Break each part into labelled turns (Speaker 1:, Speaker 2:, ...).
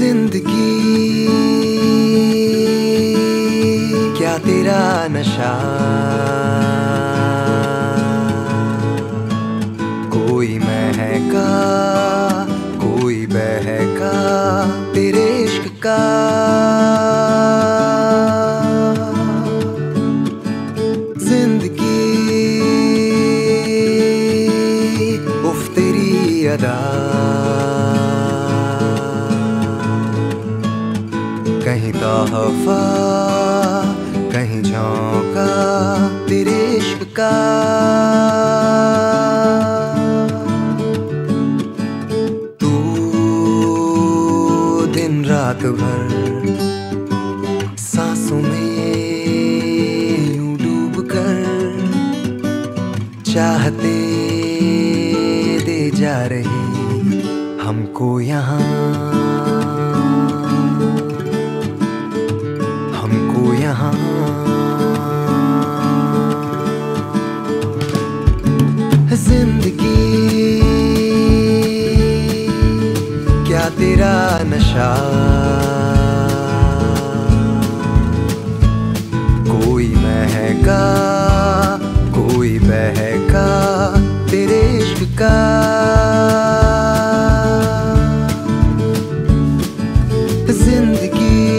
Speaker 1: ज़िंदगी। क्या तेरा नशा? कोई महका, कोई बहका तेरे इश्क का। ज़िंदगी, उफ तेरी अदा। तोहफा कहीं झोंका तेरे इश्क का। तू दिन रात भर सांसों में यूँ डूब कर चाहते दे जा रही, हमको यहाँ यहाँ। ज़िंदगी क्या तेरा नशा? कोई महका कोई बहका तेरे इश्क का। ज़िंदगी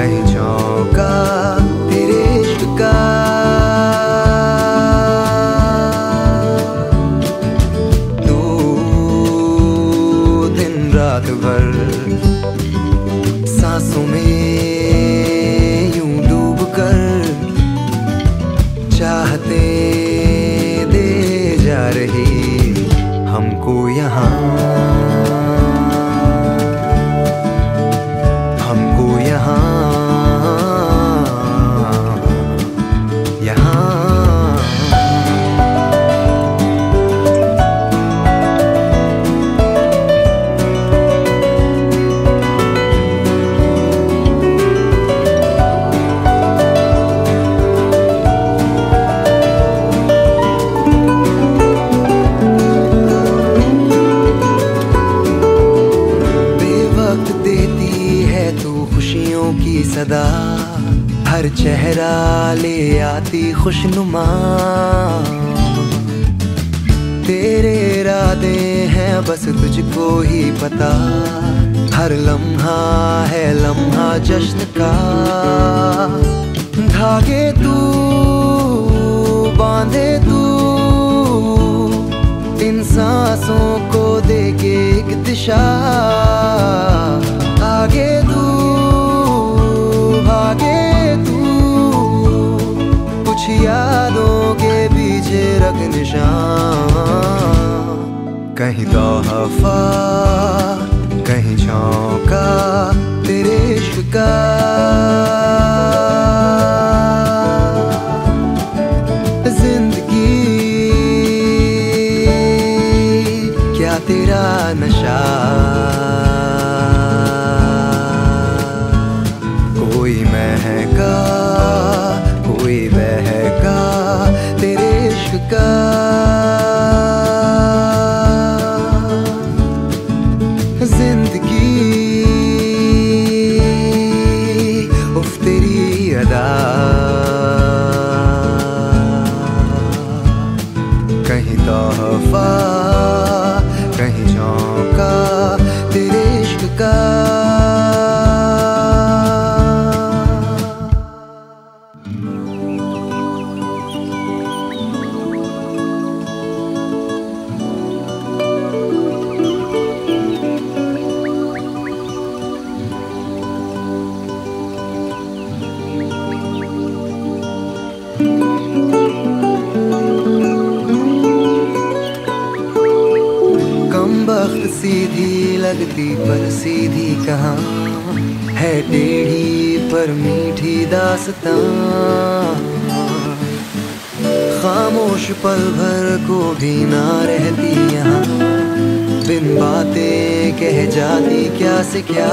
Speaker 1: कहीं इश्क का। दिन रात भर सांसों में चेहरा ले आती खुशनुमा। तेरे इरादे हैं बस तुझको ही पता। हर लम्हा है लम्हा जश्न का। धागे तू, बांधे तू। इन सांसों को दे के एक दिशा। कहीं तोहफा कहीं झोंका तेरे इश्क का ज़िंदगी सीधी लगती पर सीधी कहाँ है टेढ़ी पर मीठी दासता। खामोश पल भर को भी ना रहती यहाँ। बिन बातें कह जाती क्या से क्या।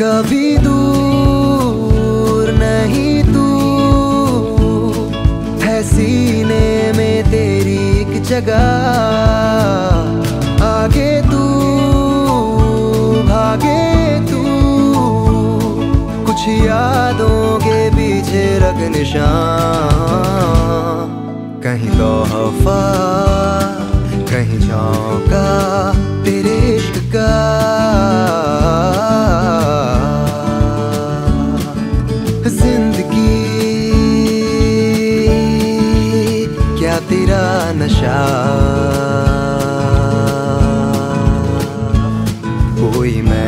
Speaker 1: कभी दूर नहीं तू है सीने में तेरी एक जगह। कुछ यादों के पीछे रख निशान। कहीं तो हफा कहीं झोंका तेरे इश्क का। ज़िंदगी, क्या तेरा नशा? कोई महका